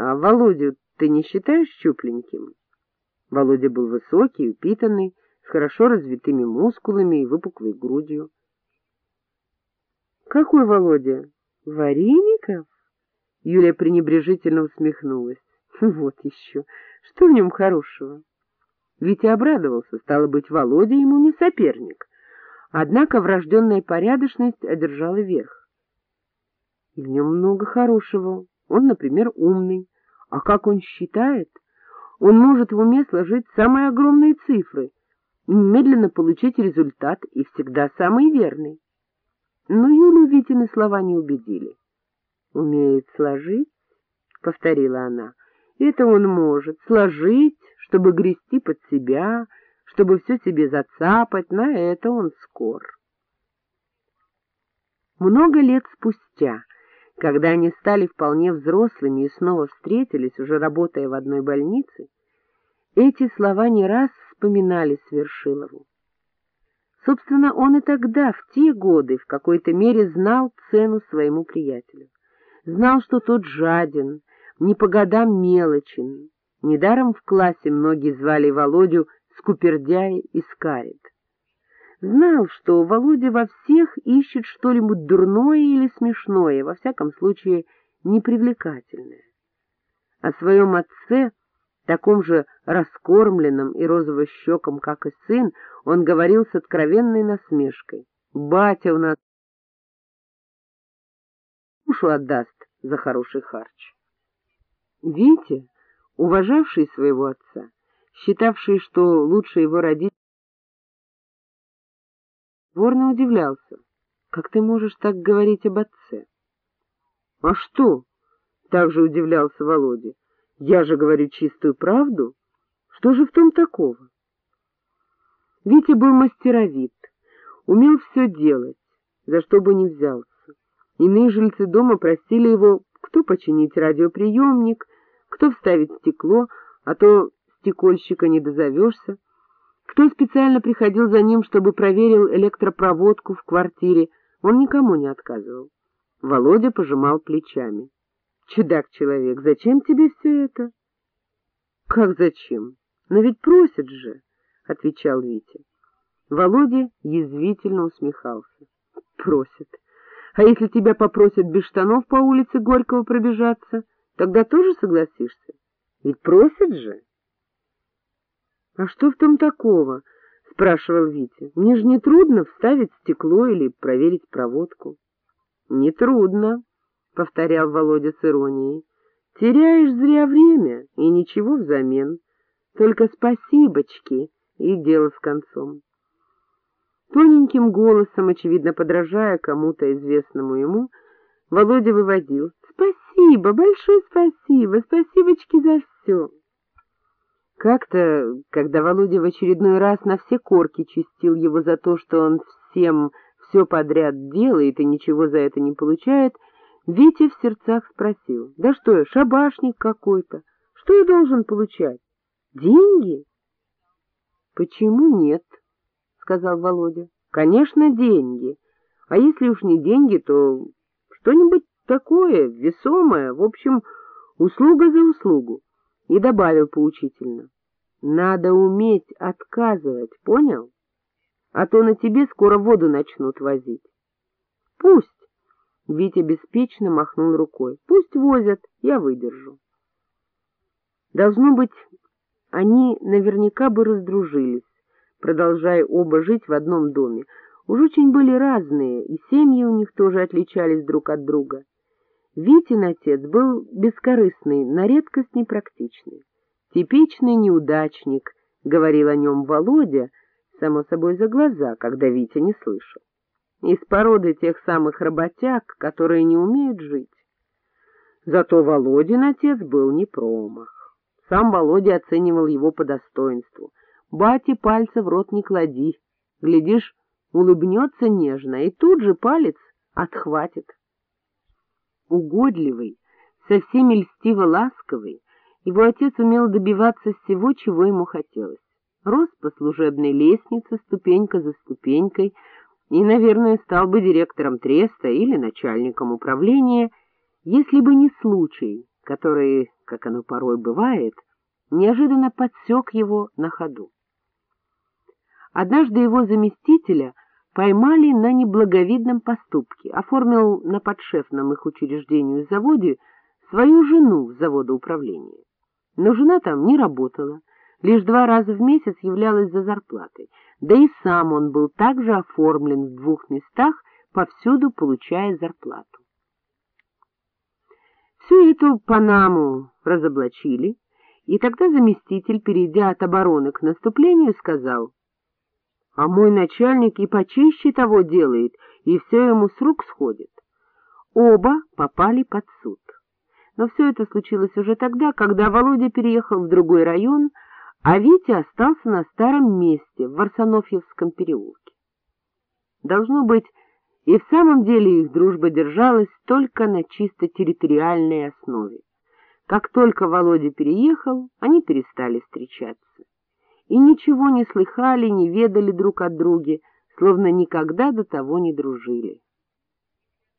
— А Володю ты не считаешь щупленьким? Володя был высокий, упитанный, с хорошо развитыми мускулами и выпуклой грудью. — Какой Володя? Вареников? Юля пренебрежительно усмехнулась. Вот еще. Что в нем хорошего? Витя обрадовался, стало быть, Володя ему не соперник. Однако врожденная порядочность одержала верх. В нем много хорошего. Он, например, умный. А как он считает? Он может в уме сложить самые огромные цифры немедленно получить результат, и всегда самый верный. Но Юлю Витины слова не убедили. «Умеет сложить?» — повторила она. «Это он может. Сложить, чтобы грести под себя, чтобы все себе зацапать. На это он скор». Много лет спустя, когда они стали вполне взрослыми и снова встретились, уже работая в одной больнице, эти слова не раз вспоминали Свершилову. Собственно, он и тогда, в те годы, в какой-то мере знал цену своему приятелю. Знал, что тот жаден, не по годам мелочен. Недаром в классе многие звали Володю Скупердяй и Скарит. Знал, что Володя во всех ищет что-нибудь дурное или смешное, во всяком случае непривлекательное. О своем отце таком же раскормленном и розово-щеком, как и сын, он говорил с откровенной насмешкой. «Батя у нас душу отдаст за хороший харч». Витя, уважавший своего отца, считавший, что лучше его родить, ворно удивлялся. «Как ты можешь так говорить об отце?» «А что?» — также удивлялся Володя. Я же говорю чистую правду. Что же в том такого? Витя был мастеровит, умел все делать, за что бы ни взялся. Иные жильцы дома просили его, кто починить радиоприемник, кто вставить стекло, а то стекольщика не дозовешься, кто специально приходил за ним, чтобы проверил электропроводку в квартире, он никому не отказывал. Володя пожимал плечами. Чудак-человек, зачем тебе все это? — Как зачем? Но ведь просят же, — отвечал Витя. Володя язвительно усмехался. — Просят. А если тебя попросят без штанов по улице Горького пробежаться, тогда тоже согласишься? Ведь просят же. — А что в том такого? — спрашивал Витя. — Мне же не трудно вставить стекло или проверить проводку. — Не трудно, — повторял Володя с иронией. — Теряешь зря время и ничего взамен. Только спасибочки, и дело с концом. Тоненьким голосом, очевидно подражая кому-то известному ему, Володя выводил «Спасибо, большое спасибо, спасибочки за все». Как-то, когда Володя в очередной раз на все корки чистил его за то, что он всем все подряд делает и ничего за это не получает, — Витя в сердцах спросил, да что я, шабашник какой-то, что я должен получать? Деньги? Почему нет? — сказал Володя. Конечно, деньги. А если уж не деньги, то что-нибудь такое, весомое, в общем, услуга за услугу. И добавил поучительно. Надо уметь отказывать, понял? А то на тебе скоро воду начнут возить. Пусть. Витя беспечно махнул рукой. — Пусть возят, я выдержу. Должно быть, они наверняка бы раздружились, продолжая оба жить в одном доме. Уж очень были разные, и семьи у них тоже отличались друг от друга. Витин отец был бескорыстный, на редкость непрактичный. Типичный неудачник, — говорил о нем Володя, само собой за глаза, когда Витя не слышал из породы тех самых работяг, которые не умеют жить. Зато Володин отец был не промах. Сам Володя оценивал его по достоинству. Бате пальца в рот не клади. Глядишь, улыбнется нежно, и тут же палец отхватит. Угодливый, со всеми льстиво ласковый, его отец умел добиваться всего, чего ему хотелось. Рос по служебной лестнице, ступенька за ступенькой, и, наверное, стал бы директором треста или начальником управления, если бы не случай, который, как оно порой бывает, неожиданно подсек его на ходу. Однажды его заместителя поймали на неблаговидном поступке, оформил на подшефном их учреждению заводе свою жену в заводоуправлении. Но жена там не работала, лишь два раза в месяц являлась за зарплатой, да и сам он был также оформлен в двух местах, повсюду получая зарплату. Всю эту Панаму разоблачили, и тогда заместитель, перейдя от обороны к наступлению, сказал, «А мой начальник и почище того делает, и все ему с рук сходит». Оба попали под суд. Но все это случилось уже тогда, когда Володя переехал в другой район, а Витя остался на старом месте, в Варсонофьевском переулке. Должно быть, и в самом деле их дружба держалась только на чисто территориальной основе. Как только Володя переехал, они перестали встречаться. И ничего не слыхали, не ведали друг от друга, словно никогда до того не дружили.